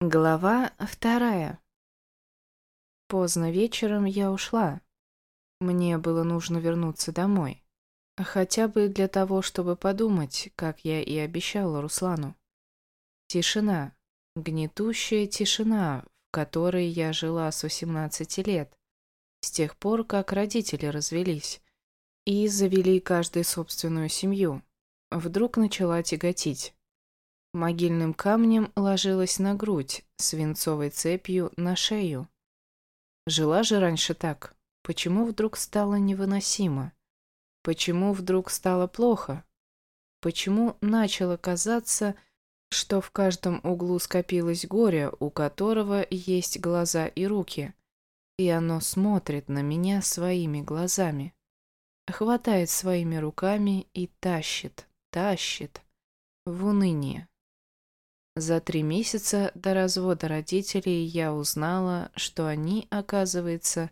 Глава вторая. Поздно вечером я ушла. Мне было нужно вернуться домой. Хотя бы для того, чтобы подумать, как я и обещала Руслану. Тишина. Гнетущая тишина, в которой я жила с 18 лет. С тех пор, как родители развелись. И завели каждый собственную семью. Вдруг начала тяготить. Могильным камнем ложилась на грудь, свинцовой цепью на шею. Жила же раньше так. Почему вдруг стало невыносимо? Почему вдруг стало плохо? Почему начало казаться, что в каждом углу скопилось горе, у которого есть глаза и руки, и оно смотрит на меня своими глазами, хватает своими руками и тащит, тащит в уныние. За три месяца до развода родителей я узнала, что они, оказывается,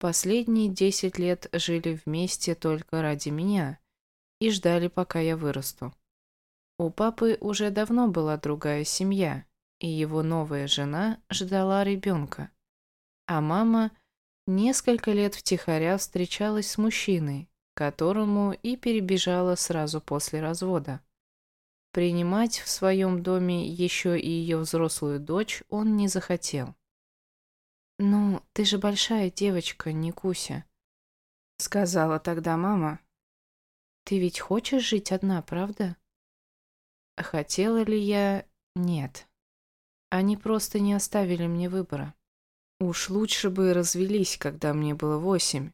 последние десять лет жили вместе только ради меня и ждали, пока я вырасту. У папы уже давно была другая семья, и его новая жена ждала ребенка. А мама несколько лет втихаря встречалась с мужчиной, которому и перебежала сразу после развода. Принимать в своем доме еще и ее взрослую дочь он не захотел. «Ну, ты же большая девочка, не Куся», — сказала тогда мама. «Ты ведь хочешь жить одна, правда?» Хотела ли я? Нет. Они просто не оставили мне выбора. Уж лучше бы развелись, когда мне было восемь.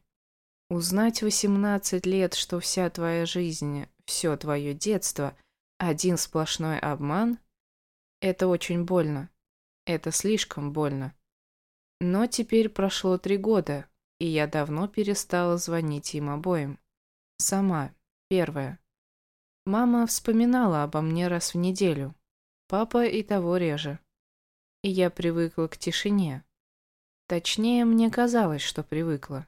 Узнать восемнадцать лет, что вся твоя жизнь, все твое детство — один сплошной обман – это очень больно. Это слишком больно. Но теперь прошло три года, и я давно перестала звонить им обоим. Сама, первая. Мама вспоминала обо мне раз в неделю. Папа и того реже. И я привыкла к тишине. Точнее, мне казалось, что привыкла.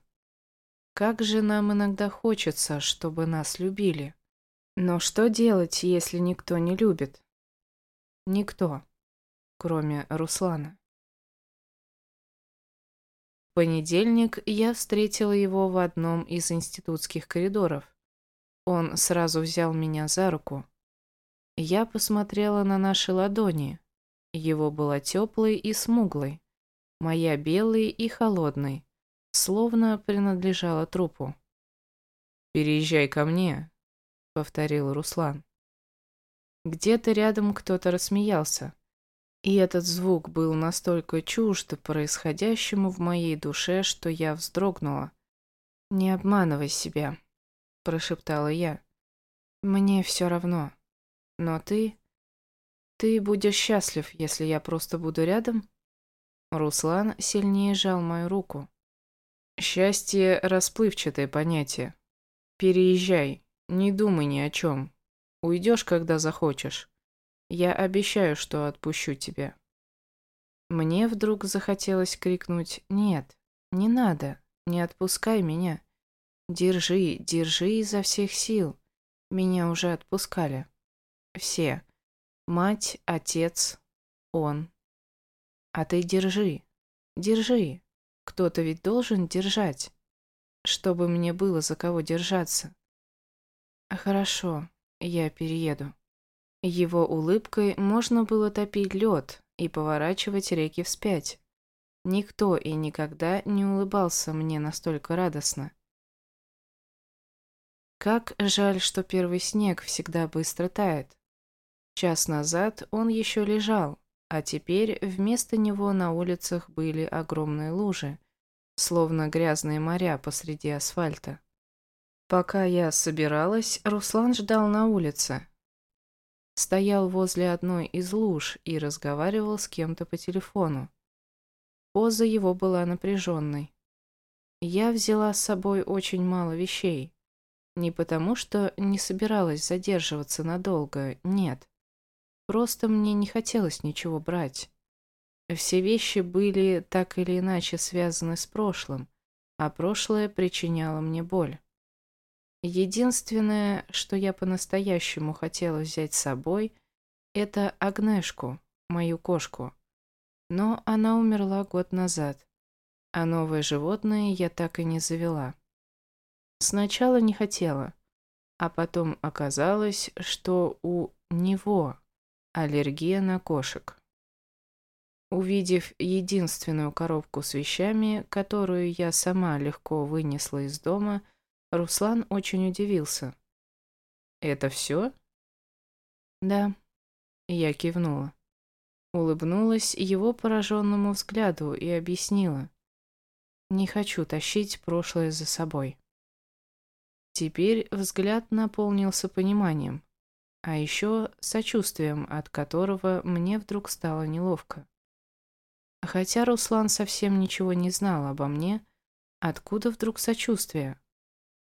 Как же нам иногда хочется, чтобы нас любили. Но что делать, если никто не любит? Никто, кроме Руслана. В понедельник я встретила его в одном из институтских коридоров. Он сразу взял меня за руку. Я посмотрела на наши ладони. Его была теплой и смуглой, моя белой и холодной, словно принадлежала трупу. «Переезжай ко мне», — повторил Руслан. Где-то рядом кто-то рассмеялся. И этот звук был настолько чужд происходящему в моей душе, что я вздрогнула. «Не обманывай себя», — прошептала я. «Мне все равно. Но ты... Ты будешь счастлив, если я просто буду рядом?» Руслан сильнее сжал мою руку. «Счастье — расплывчатое понятие. Переезжай, не думай ни о чем. Уйдешь, когда захочешь. Я обещаю, что отпущу тебя. Мне вдруг захотелось крикнуть «Нет, не надо, не отпускай меня. Держи, держи изо всех сил. Меня уже отпускали. Все. Мать, отец, он. А ты держи, держи. Кто-то ведь должен держать, чтобы мне было за кого держаться. «Хорошо, я перееду». Его улыбкой можно было топить лед и поворачивать реки вспять. Никто и никогда не улыбался мне настолько радостно. Как жаль, что первый снег всегда быстро тает. Час назад он еще лежал, а теперь вместо него на улицах были огромные лужи, словно грязные моря посреди асфальта. Пока я собиралась, Руслан ждал на улице. Стоял возле одной из луж и разговаривал с кем-то по телефону. Поза его была напряженной. Я взяла с собой очень мало вещей. Не потому, что не собиралась задерживаться надолго, нет. Просто мне не хотелось ничего брать. Все вещи были так или иначе связаны с прошлым, а прошлое причиняло мне боль. Единственное, что я по-настоящему хотела взять с собой, это Агнешку, мою кошку. Но она умерла год назад, а новое животное я так и не завела. Сначала не хотела, а потом оказалось, что у него аллергия на кошек. Увидев единственную коробку с вещами, которую я сама легко вынесла из дома, Руслан очень удивился. «Это все?» «Да», — я кивнула. Улыбнулась его пораженному взгляду и объяснила. «Не хочу тащить прошлое за собой». Теперь взгляд наполнился пониманием, а еще сочувствием, от которого мне вдруг стало неловко. Хотя Руслан совсем ничего не знал обо мне, откуда вдруг сочувствие?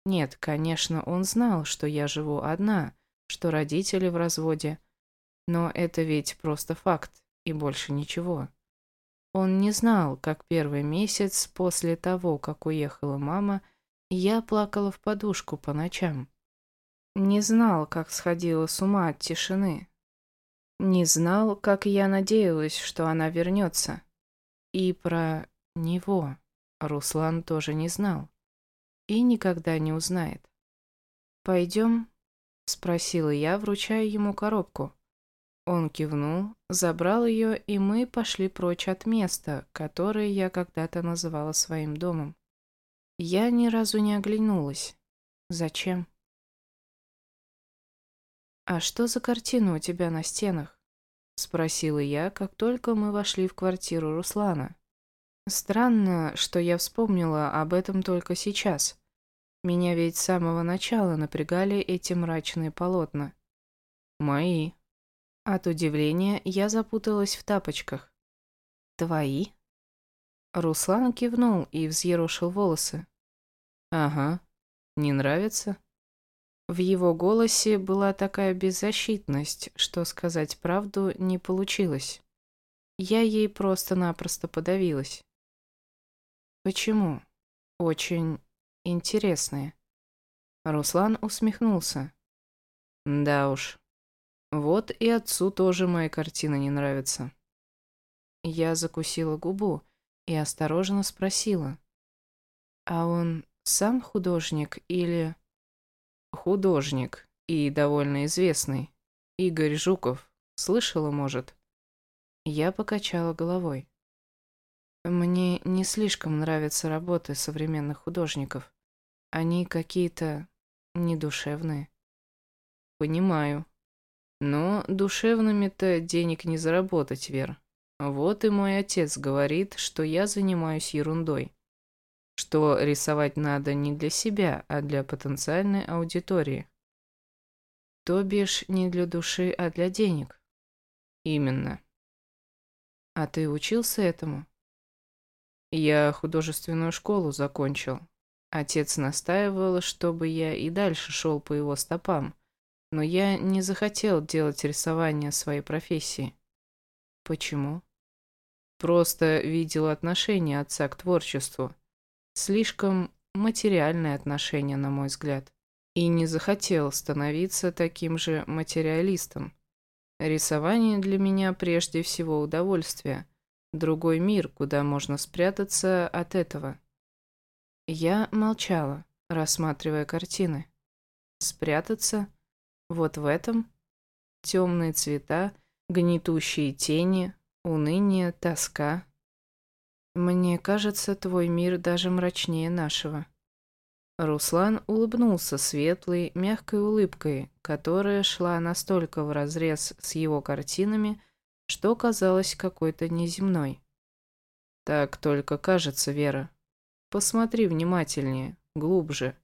Нет, конечно, он знал, что я живу одна, что родители в разводе, но это ведь просто факт, и больше ничего. Он не знал, как первый месяц после того, как уехала мама, я плакала в подушку по ночам. Не знал, как сходила с ума от тишины. Не знал, как я надеялась, что она вернется. И про него Руслан тоже не знал. И никогда не узнает. «Пойдем?» — спросила я, вручая ему коробку. Он кивнул, забрал ее, и мы пошли прочь от места, которое я когда-то называла своим домом. Я ни разу не оглянулась. Зачем? «А что за картина у тебя на стенах?» — спросила я, как только мы вошли в квартиру Руслана. Странно, что я вспомнила об этом только сейчас. Меня ведь с самого начала напрягали эти мрачные полотна. Мои. От удивления я запуталась в тапочках. Твои? Руслан кивнул и взъерошил волосы. Ага. Не нравится? В его голосе была такая беззащитность, что сказать правду не получилось. Я ей просто-напросто подавилась. Почему? Очень интересные. Руслан усмехнулся. Да уж. Вот и отцу тоже моя картина не нравится. Я закусила губу и осторожно спросила. А он сам художник или... Художник и довольно известный. Игорь Жуков. Слышала, может? Я покачала головой. Мне не слишком нравятся работы современных художников. Они какие-то недушевные. Понимаю. Но душевными-то денег не заработать, Вер. Вот и мой отец говорит, что я занимаюсь ерундой что рисовать надо не для себя, а для потенциальной аудитории. То бишь не для души, а для денег. Именно. А ты учился этому? Я художественную школу закончил. Отец настаивал, чтобы я и дальше шел по его стопам, но я не захотел делать рисование своей профессии. Почему? Просто видел отношение отца к творчеству Слишком материальное отношение, на мой взгляд. И не захотел становиться таким же материалистом. Рисование для меня прежде всего удовольствие. Другой мир, куда можно спрятаться от этого. Я молчала, рассматривая картины. Спрятаться? Вот в этом? Темные цвета, гнетущие тени, уныние, тоска. Мне кажется, твой мир даже мрачнее нашего. Руслан улыбнулся светлой, мягкой улыбкой, которая шла настолько вразрез с его картинами, что казалась какой-то неземной. Так только кажется, Вера. Посмотри внимательнее, глубже.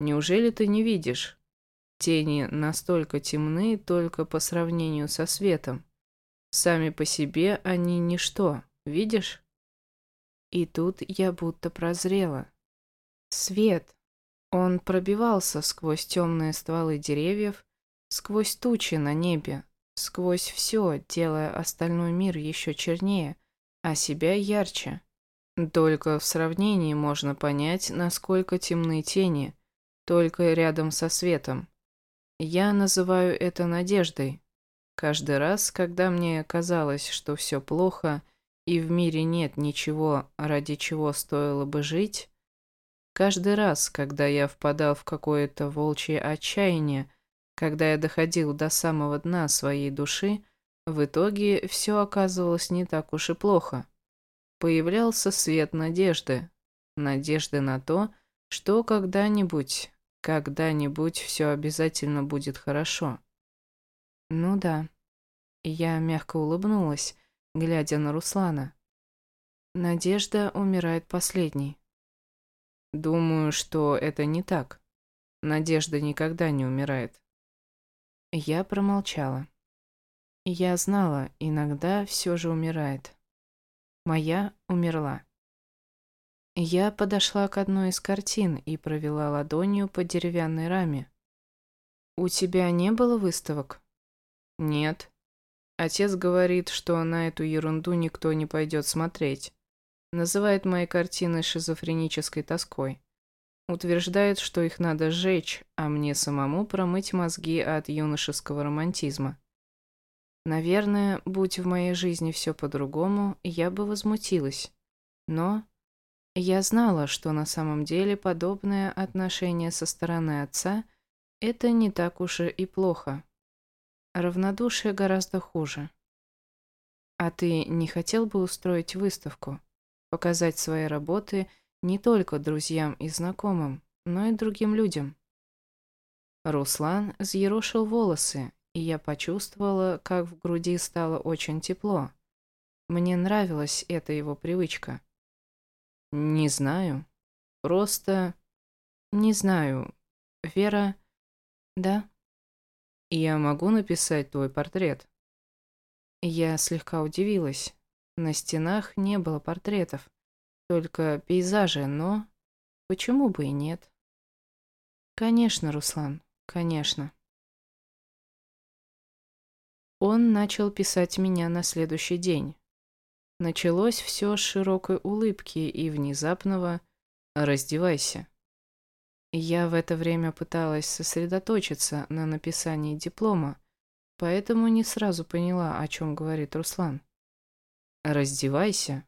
Неужели ты не видишь? Тени настолько темны только по сравнению со светом. Сами по себе они ничто, видишь? И тут я будто прозрела. Свет. Он пробивался сквозь темные стволы деревьев, сквозь тучи на небе, сквозь все, делая остальной мир еще чернее, а себя ярче. Только в сравнении можно понять, насколько темны тени, только рядом со светом. Я называю это надеждой. Каждый раз, когда мне казалось, что все плохо, и в мире нет ничего, ради чего стоило бы жить, каждый раз, когда я впадал в какое-то волчье отчаяние, когда я доходил до самого дна своей души, в итоге все оказывалось не так уж и плохо. Появлялся свет надежды. Надежды на то, что когда-нибудь, когда-нибудь все обязательно будет хорошо. Ну да. Я мягко улыбнулась, глядя на Руслана. Надежда умирает последней. Думаю, что это не так. Надежда никогда не умирает. Я промолчала. Я знала, иногда все же умирает. Моя умерла. Я подошла к одной из картин и провела ладонью по деревянной раме. «У тебя не было выставок?» «Нет». Отец говорит, что на эту ерунду никто не пойдет смотреть. Называет мои картины шизофренической тоской. Утверждает, что их надо сжечь, а мне самому промыть мозги от юношеского романтизма. Наверное, будь в моей жизни все по-другому, я бы возмутилась. Но я знала, что на самом деле подобное отношение со стороны отца – это не так уж и плохо. Равнодушие гораздо хуже. А ты не хотел бы устроить выставку? Показать свои работы не только друзьям и знакомым, но и другим людям? Руслан взъерошил волосы, и я почувствовала, как в груди стало очень тепло. Мне нравилась эта его привычка. Не знаю. Просто... Не знаю. Вера... Да? Я могу написать твой портрет? Я слегка удивилась. На стенах не было портретов, только пейзажи, но... Почему бы и нет? Конечно, Руслан, конечно. Он начал писать меня на следующий день. Началось все с широкой улыбки и внезапного «раздевайся». Я в это время пыталась сосредоточиться на написании диплома, поэтому не сразу поняла, о чем говорит Руслан. «Раздевайся», —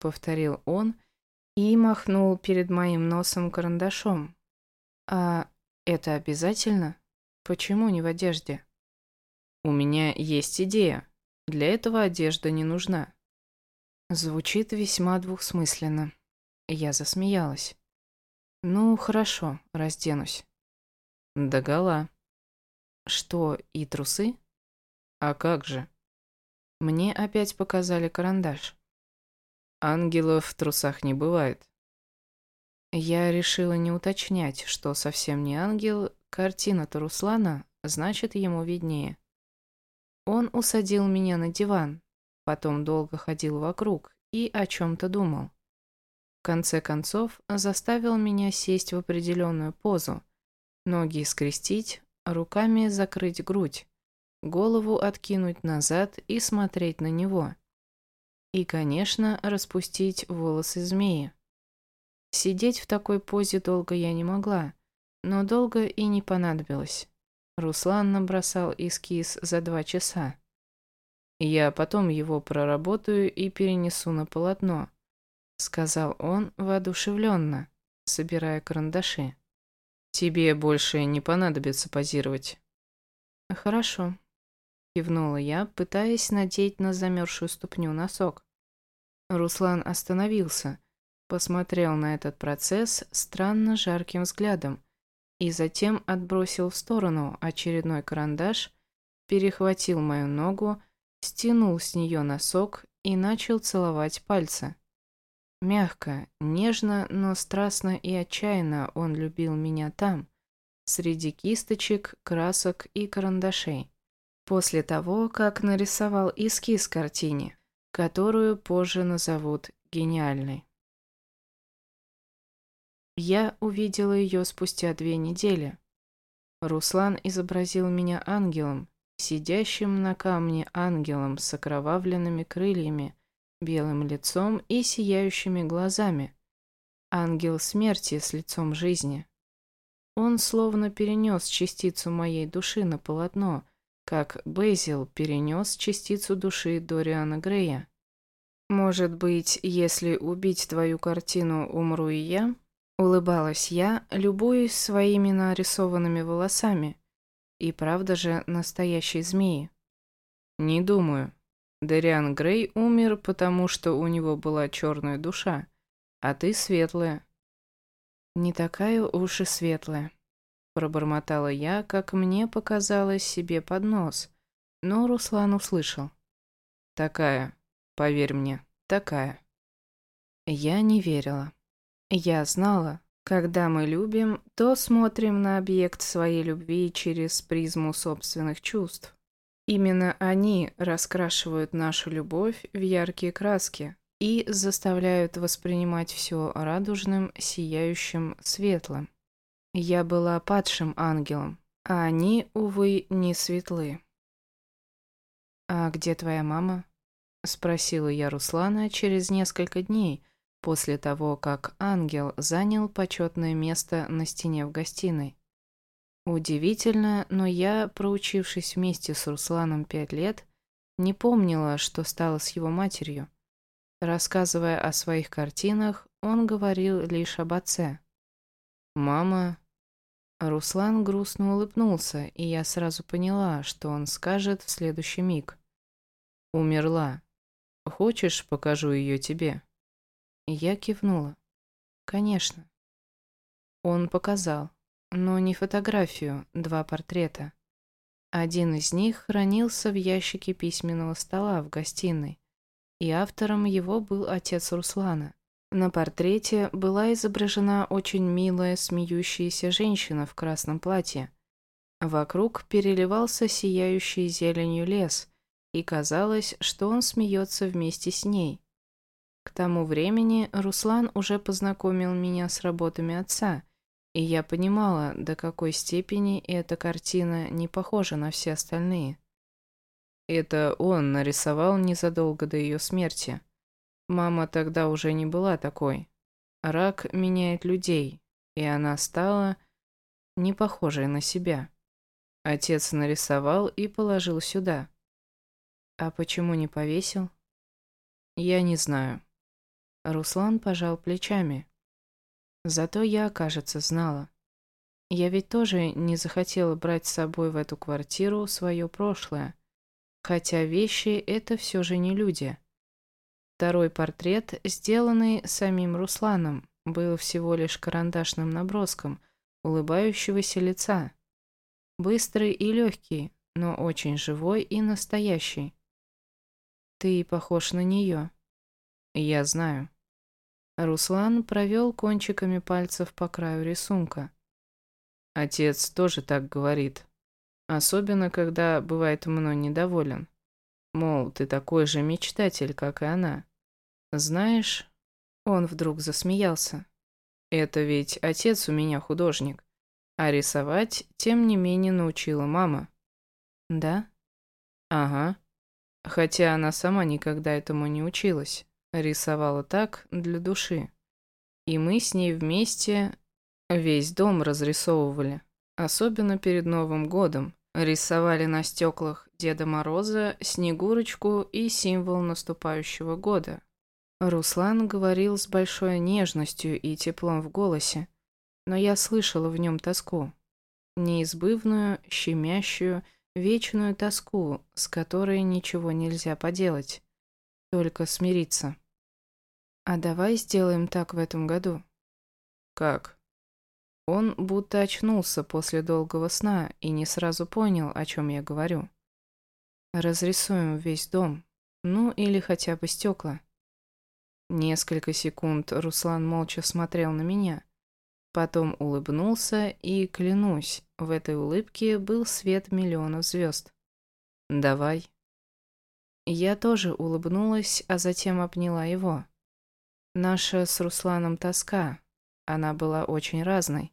повторил он и махнул перед моим носом карандашом. «А это обязательно? Почему не в одежде?» У меня есть идея. Для этого одежда не нужна. Звучит весьма двухсмысленно. Я засмеялась. Ну, хорошо, разденусь. Догола. Что, и трусы? А как же? Мне опять показали карандаш. Ангелов в трусах не бывает. Я решила не уточнять, что совсем не ангел, картина-то Руслана, значит, ему виднее. Он усадил меня на диван, потом долго ходил вокруг и о чем-то думал. В конце концов, заставил меня сесть в определенную позу, ноги скрестить, руками закрыть грудь, голову откинуть назад и смотреть на него. И, конечно, распустить волосы змеи. Сидеть в такой позе долго я не могла, но долго и не понадобилось. Руслан набросал эскиз за два часа. «Я потом его проработаю и перенесу на полотно», — сказал он воодушевленно, собирая карандаши. «Тебе больше не понадобится позировать». «Хорошо», — кивнула я, пытаясь надеть на замерзшую ступню носок. Руслан остановился, посмотрел на этот процесс странно жарким взглядом, и затем отбросил в сторону очередной карандаш, перехватил мою ногу, стянул с нее носок и начал целовать пальцы. Мягко, нежно, но страстно и отчаянно он любил меня там, среди кисточек, красок и карандашей. После того, как нарисовал эскиз картине, которую позже назовут гениальной. Я увидела ее спустя две недели. Руслан изобразил меня ангелом, сидящим на камне ангелом с окровавленными крыльями, белым лицом и сияющими глазами. Ангел смерти с лицом жизни. Он словно перенес частицу моей души на полотно, как Бейзил перенес частицу души Дориана Грея. Может быть, если убить твою картину, умру и я? Улыбалась я, любуясь своими нарисованными волосами. И правда же настоящей змеи. Не думаю. Дариан Грей умер, потому что у него была черная душа, а ты светлая. Не такая уж и светлая. Пробормотала я, как мне показалось себе под нос, но Руслан услышал. Такая, поверь мне, такая. Я не верила. Я знала, когда мы любим, то смотрим на объект своей любви через призму собственных чувств. Именно они раскрашивают нашу любовь в яркие краски и заставляют воспринимать все радужным, сияющим, светлым. Я была падшим ангелом, а они, увы, не светлы. «А где твоя мама?» — спросила я Руслана через несколько дней после того, как ангел занял почетное место на стене в гостиной. Удивительно, но я, проучившись вместе с Русланом пять лет, не помнила, что стало с его матерью. Рассказывая о своих картинах, он говорил лишь об отце. «Мама...» Руслан грустно улыбнулся, и я сразу поняла, что он скажет в следующий миг. «Умерла. Хочешь, покажу ее тебе?» Я кивнула. «Конечно». Он показал но не фотографию, два портрета. Один из них хранился в ящике письменного стола в гостиной, и автором его был отец Руслана. На портрете была изображена очень милая смеющаяся женщина в красном платье. Вокруг переливался сияющий зеленью лес, и казалось, что он смеется вместе с ней. К тому времени Руслан уже познакомил меня с работами отца – и я понимала, до какой степени эта картина не похожа на все остальные. Это он нарисовал незадолго до ее смерти. Мама тогда уже не была такой. Рак меняет людей, и она стала не похожей на себя. Отец нарисовал и положил сюда. А почему не повесил? Я не знаю. Руслан пожал плечами. Зато я, кажется, знала. Я ведь тоже не захотела брать с собой в эту квартиру свое прошлое, хотя вещи — это все же не люди. Второй портрет, сделанный самим Русланом, был всего лишь карандашным наброском улыбающегося лица. Быстрый и легкий, но очень живой и настоящий. Ты похож на нее. Я знаю. Руслан провел кончиками пальцев по краю рисунка. Отец тоже так говорит. Особенно, когда бывает мной недоволен. Мол, ты такой же мечтатель, как и она. Знаешь, он вдруг засмеялся. Это ведь отец у меня художник. А рисовать, тем не менее, научила мама. Да? Ага. Хотя она сама никогда этому не училась. Рисовала так, для души. И мы с ней вместе весь дом разрисовывали. Особенно перед Новым годом. Рисовали на стеклах Деда Мороза, Снегурочку и символ наступающего года. Руслан говорил с большой нежностью и теплом в голосе, но я слышала в нем тоску. Неизбывную, щемящую, вечную тоску, с которой ничего нельзя поделать. Только смириться. А давай сделаем так в этом году. Как? Он будто очнулся после долгого сна и не сразу понял, о чем я говорю. Разрисуем весь дом. Ну, или хотя бы стекла. Несколько секунд Руслан молча смотрел на меня. Потом улыбнулся, и, клянусь, в этой улыбке был свет миллионов звезд. «Давай». Я тоже улыбнулась, а затем обняла его. Наша с Русланом тоска, она была очень разной.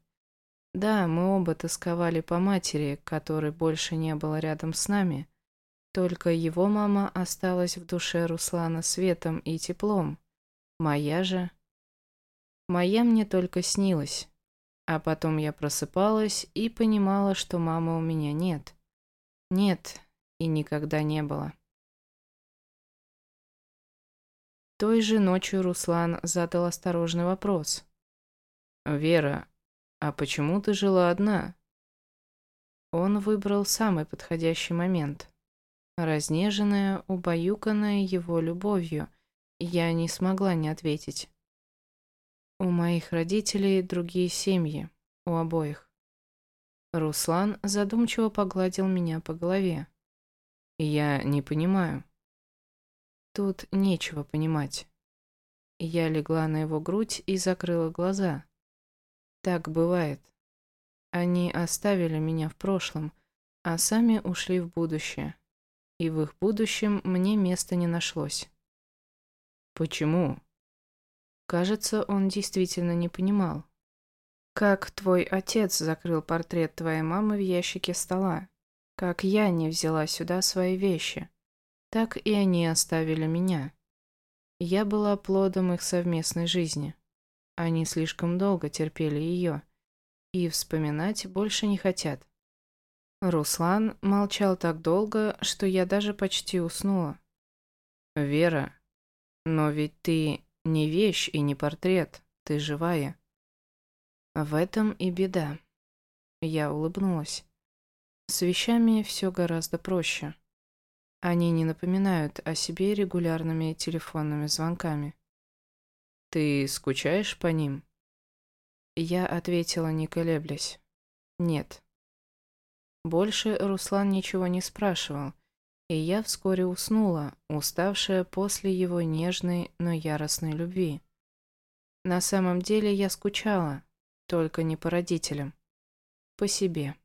Да, мы оба тосковали по матери, которой больше не было рядом с нами. Только его мама осталась в душе Руслана светом и теплом. Моя же... Моя мне только снилась. А потом я просыпалась и понимала, что мамы у меня нет. Нет, и никогда не было. Той же ночью Руслан задал осторожный вопрос. «Вера, а почему ты жила одна?» Он выбрал самый подходящий момент. Разнеженная, убаюканная его любовью, я не смогла не ответить. У моих родителей другие семьи, у обоих. Руслан задумчиво погладил меня по голове. Я не понимаю. Тут нечего понимать. Я легла на его грудь и закрыла глаза. Так бывает. Они оставили меня в прошлом, а сами ушли в будущее. И в их будущем мне места не нашлось. Почему? Кажется, он действительно не понимал. Как твой отец закрыл портрет твоей мамы в ящике стола? Как я не взяла сюда свои вещи? Так и они оставили меня. Я была плодом их совместной жизни. Они слишком долго терпели ее и вспоминать больше не хотят. Руслан молчал так долго, что я даже почти уснула. «Вера, но ведь ты не вещь и не портрет, ты живая». В этом и беда. Я улыбнулась. С вещами все гораздо проще. Они не напоминают о себе регулярными телефонными звонками. «Ты скучаешь по ним?» Я ответила, не колеблясь. «Нет». Больше Руслан ничего не спрашивал, и я вскоре уснула, уставшая после его нежной, но яростной любви. На самом деле я скучала, только не по родителям. По себе.